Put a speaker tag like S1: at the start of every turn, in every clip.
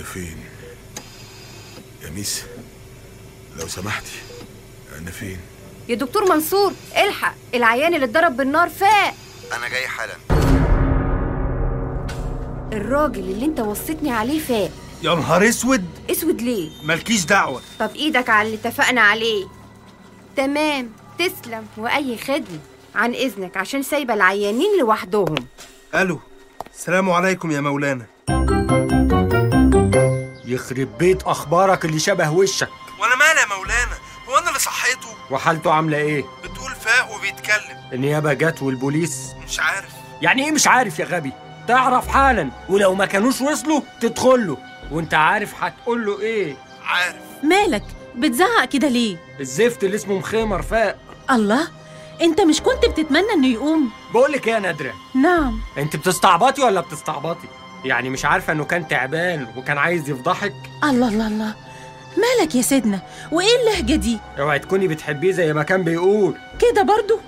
S1: أنا فين؟ يا ميس لو سمحتي أنا فين؟
S2: يا دكتور منصور الحق العيان اللي اتضرب بالنار فاق.
S3: أنا جاي حالا.
S2: الراجل اللي انت وصيتني عليه فاق.
S4: يا نهار أسود!
S2: أسود ليه؟
S4: مالكيش دعوة.
S2: طب إيدك على اللي اتفقنا عليه. تمام تسلم وأي خدمة عن إذنك عشان سايبة العيانين لوحدهم.
S4: ألو السلام عليكم يا مولانا.
S5: يخرب بيت أخبارك اللي شبه وشك.
S4: وأنا مالي يا مولانا؟ هو أنا اللي صحيته؟
S5: وحالته عاملة إيه؟
S4: بتقول فاق وبيتكلم.
S5: النيابة جت والبوليس.
S4: مش عارف.
S5: يعني إيه مش عارف يا غبي؟ تعرف حالا ولو ما كانوش وصلوا تدخل له. وأنت عارف هتقول له إيه؟
S4: عارف.
S6: مالك؟ بتزعق كده ليه؟
S5: الزفت اللي اسمه مخيمر فاق.
S6: الله أنت مش كنت بتتمنى إنه يقوم؟
S5: بقول لك إيه يا نادرة؟
S6: نعم.
S5: أنت بتستعبطي ولا بتستعبطي؟ يعني مش عارفة إنه كان تعبان وكان عايز يفضحك؟
S6: الله الله الله. مالك يا سيدنا؟ وإيه اللهجة دي؟
S5: أوعي تكوني بتحبيه زي ما كان بيقول.
S6: كده برضو؟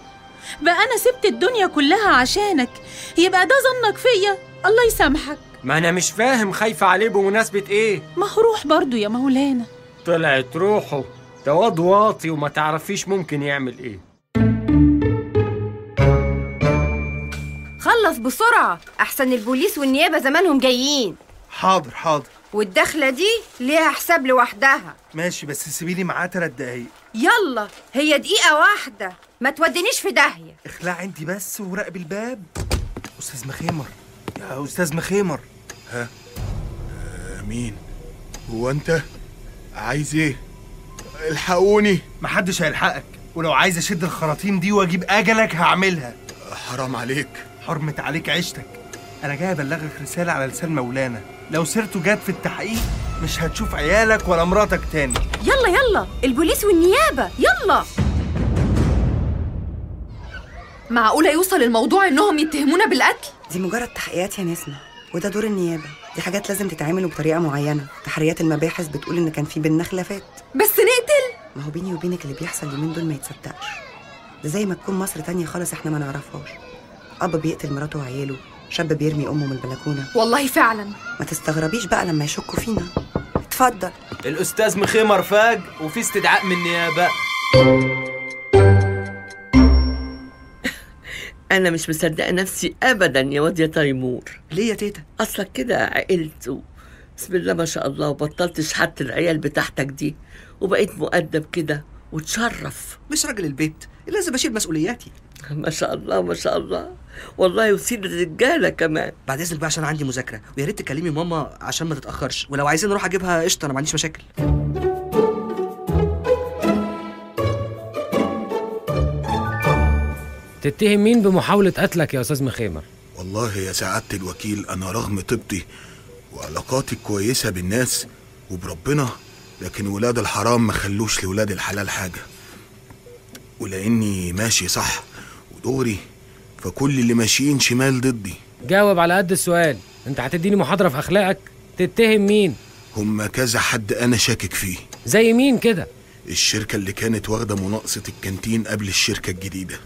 S6: بقى أنا سبت الدنيا كلها عشانك. يبقى ده ظنك فيا. الله يسامحك.
S5: ما أنا مش فاهم خايفة عليه بمناسبة إيه.
S6: ما هو روح برضو يا مولانا.
S5: طلعت روحه. ده واطي وما تعرفيش ممكن يعمل إيه.
S2: خلص بسرعة. أحسن البوليس والنيابة زمانهم جايين.
S4: حاضر حاضر.
S2: والدخلة دي ليها حساب لوحدها.
S4: ماشي بس سيبيلي معاه تلات دقايق.
S2: يلا هي دقيقة واحدة. ما تودينيش في داهية.
S4: اخلع انت بس وراقب الباب. أستاذ مخيمر. يا أستاذ مخيمر.
S1: مين؟ هو أنت؟ عايز إيه؟ الحقوني.
S4: محدش هيلحقك. ولو عايز أشد الخراطيم دي وأجيب أجلك هعملها.
S1: حرام عليك.
S4: حرمت عليك عيشتك. أنا جاي أبلغك رسالة على لسان مولانا. لو سيرته جت في التحقيق مش هتشوف عيالك ولا مراتك تاني.
S2: يلا يلا. البوليس والنيابة. يلا.
S7: معقولة يوصل الموضوع إنهم يتهمونا بالقتل؟
S8: دي مجرد تحقيقات يا نسمة وده دور النيابة. دي حاجات لازم تتعمل بطريقة معينة. تحريات المباحث بتقول إن كان في بينا خلافات.
S7: بس نقتل؟
S8: ما هو بيني وبينك اللي بيحصل اليومين دول ما يتصدقش. ده زي ما تكون مصر تانية خالص إحنا ما نعرفهاش. أب بيقتل مراته وعياله شاب بيرمي أمه من البلكونة.
S7: والله فعلا.
S8: ما تستغربيش بقى لما يشكوا فينا. اتفضل.
S9: الأستاذ مخيمر فاج وفي استدعاء من النيابة
S10: أنا مش مصدقة نفسي أبدا يا واد يا تيمور.
S8: ليه يا تيتا؟
S10: أصلك كده عقلت و... بسم الله ما شاء الله وبطلت شحات العيال بتاعتك دي وبقيت مؤدب كده وتشرف.
S11: مش راجل البيت لازم اشيل مسؤولياتي.
S10: ما شاء الله ما شاء الله. والله وسيد الرجاله كمان.
S11: بعد إذنك بقى عشان عندي مذاكرة. ويا ريت تكلمي ماما عشان ما تتأخرش. ولو عايزين نروح أجيبها قشطة أنا ما عنديش مشاكل.
S12: تتهم مين بمحاولة قتلك يا أستاذ مخيمر؟
S1: والله يا سعادة الوكيل أنا رغم طيبتي وعلاقاتي الكويسة بالناس وبربنا لكن ولاد الحرام ما خلوش لولاد الحلال حاجة. ولأني ماشي صح. ودغري فكل اللي ماشيين شمال ضدي.
S12: جاوب على قد السؤال. أنت هتديني محاضرة في أخلاقك؟ تتهم مين؟
S1: هما كذا حد أنا شاكك فيه.
S12: زي مين كده؟
S1: الشركة اللي كانت واخدة مناقصة الكانتين قبل الشركة الجديدة.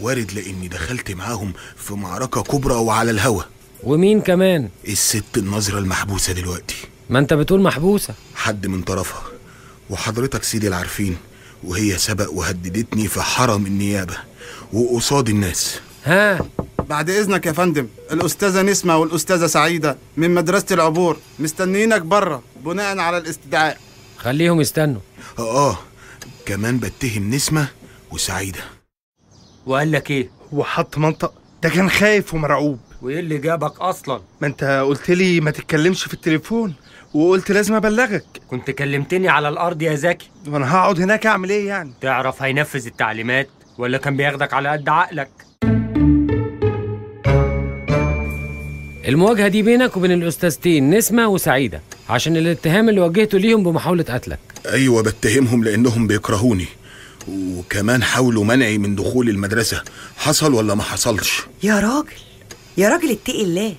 S1: وارد لأني دخلت معاهم في معركة كبرى وعلى الهوا.
S12: ومين كمان؟
S1: الست النظرة المحبوسة دلوقتي.
S12: ما أنت بتقول محبوسة.
S1: حد من طرفها. وحضرتك سيدي العارفين وهي سبق وهددتني في حرم النيابة. وقصاد الناس.
S12: ها؟
S13: بعد إذنك يا فندم الأستاذة نسمة والأستاذة سعيدة من مدرسة العبور مستنيينك بره بناء على الاستدعاء.
S12: خليهم يستنوا.
S1: آه كمان بتهم نسمة وسعيدة.
S5: وقال لك إيه؟
S4: وحط منطق. ده كان خايف ومرعوب.
S5: وإيه اللي جابك أصلا؟
S4: ما أنت قلت لي ما تتكلمش في التليفون وقلت لازم أبلغك.
S5: كنت كلمتني على الأرض يا زكي؟
S4: وأنا هقعد هناك أعمل إيه يعني؟
S5: تعرف هينفذ التعليمات؟ ولا كان بياخدك على قد عقلك؟
S12: المواجهة دي بينك وبين الأستاذتين نسمة وسعيدة عشان الاتهام اللي وجهته ليهم بمحاولة قتلك.
S1: أيوة بتهمهم لأنهم بيكرهوني. وكمان حاولوا منعي من دخول المدرسة. حصل ولا ما حصلش؟
S8: يا راجل يا راجل اتقي الله.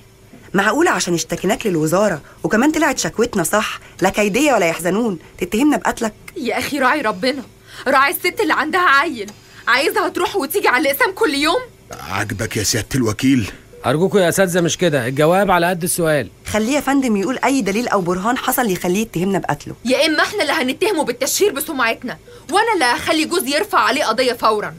S8: معقولة عشان اشتكيناك للوزارة وكمان طلعت شكوتنا صح؟ لا كيدية ولا يحزنون. تتهمنا بقتلك.
S7: يا أخي راعي ربنا. راعي الست اللي عندها عيل. عايزها تروح وتيجي على الأقسام كل يوم؟
S1: عجبك يا سيادة الوكيل.
S12: أرجوكوا يا أساتذة مش كده الجواب على قد السؤال.
S8: خليه يا فندم يقول أي دليل أو برهان حصل يخليه يتهمنا بقتله.
S7: يا إما إحنا اللي هنتهمه بالتشهير بسمعتنا وأنا اللي هخلي جوزي يرفع عليه قضية فورا.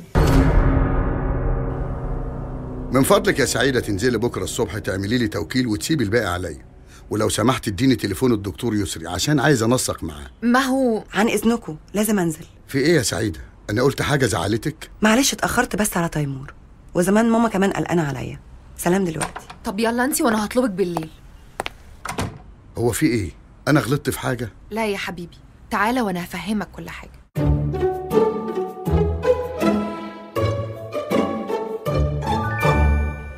S3: من فضلك يا سعيدة تنزلي بكرة الصبح تعملي لي توكيل وتسيبي الباقي عليا. ولو سمحت اديني تليفون الدكتور يسري عشان عايز أنسق معاه.
S7: ما هو
S8: عن إذنكم لازم أنزل.
S3: في إيه يا سعيدة؟ أنا قلت حاجة زعلتك؟
S8: معلش اتأخرت بس على تيمور. وزمان ماما كمان قلقانة عليا. سلام دلوقتي.
S7: طب يلا انت وأنا هطلبك بالليل.
S3: هو في إيه؟ أنا غلطت في حاجة؟
S7: لا يا حبيبي. تعالى وأنا هفهمك كل حاجة.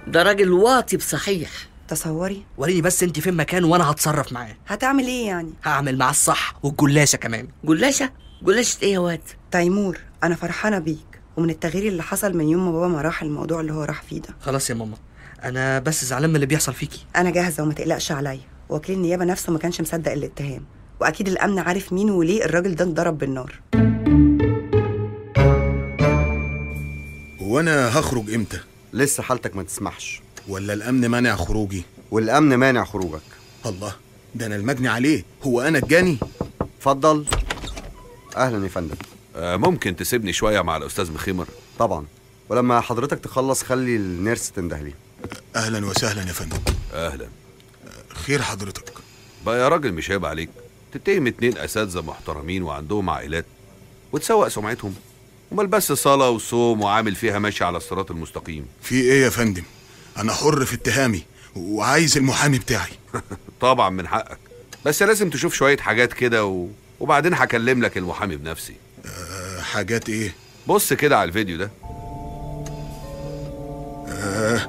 S10: ده راجل واطي بصحيح.
S8: تصوري؟
S11: وريني بس انت فين مكان وأنا هتصرف معاه.
S8: هتعمل إيه يعني؟
S11: هعمل معاه الصح والجلاشة كمان.
S10: جلاشة؟ جلاشة إيه يا واد؟
S8: تيمور. أنا فرحانة بيك ومن التغيير اللي حصل من يوم ما بابا ما راح الموضوع اللي هو راح فيه ده.
S11: خلاص يا ماما. أنا بس زعلان من اللي بيحصل فيكي.
S8: أنا جاهزة وما تقلقش عليا. وكيل النيابة نفسه ما كانش مصدق الاتهام. وأكيد الأمن عارف مين وليه الراجل ده اتضرب بالنار.
S1: وأنا هخرج إمتى؟
S14: لسه حالتك ما تسمحش.
S1: ولا الأمن مانع خروجي؟
S14: والأمن مانع خروجك.
S1: الله ده أنا المجني عليه. هو أنا الجاني؟
S14: اتفضل. أهلا يا فندم.
S15: ممكن تسيبني شوية مع الأستاذ مخيمر؟
S14: طبعا. ولما حضرتك تخلص خلي النيرس تنده لي
S1: أهلا وسهلا يا فندم.
S15: أهلا.
S1: خير حضرتك.
S15: بقى يا راجل مش عيب عليك. تتهم اتنين أساتذة محترمين وعندهم عائلات وتسوق سمعتهم. أمال بس صلاة وصوم وعامل فيها ماشي على الصراط المستقيم.
S1: في إيه يا فندم؟ أنا حر في اتهامي وعايز المحامي بتاعي.
S15: طبعا من حقك. بس لازم تشوف شوية حاجات كده و... وبعدين هكلم لك المحامي بنفسي.
S1: حاجات إيه؟
S15: بص كده على الفيديو ده.
S1: أه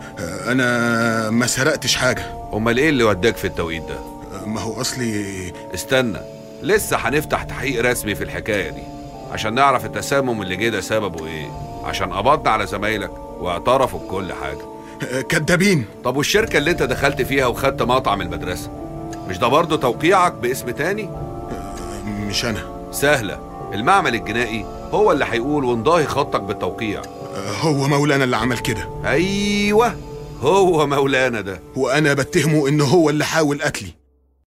S1: أنا ما سرقتش حاجة.
S15: أمال إيه اللي وداك في التوقيت ده؟
S1: ما هو أصلي
S15: استنى لسه هنفتح تحقيق رسمي في الحكاية دي عشان نعرف التسمم اللي جه ده سببه إيه عشان قبضنا على زمايلك واعترفوا بكل حاجة.
S1: كدابين.
S15: طب والشركة اللي أنت دخلت فيها وخدت مطعم المدرسة مش ده برضه توقيعك باسم تاني؟
S1: مش أنا.
S15: سهلة المعمل الجنائي هو اللي هيقول ونضاهي خطك بالتوقيع.
S1: هو مولانا اللي عمل كده.
S15: أيوه هو مولانا ده.
S1: وأنا بتهمه إن هو اللي حاول قتلي.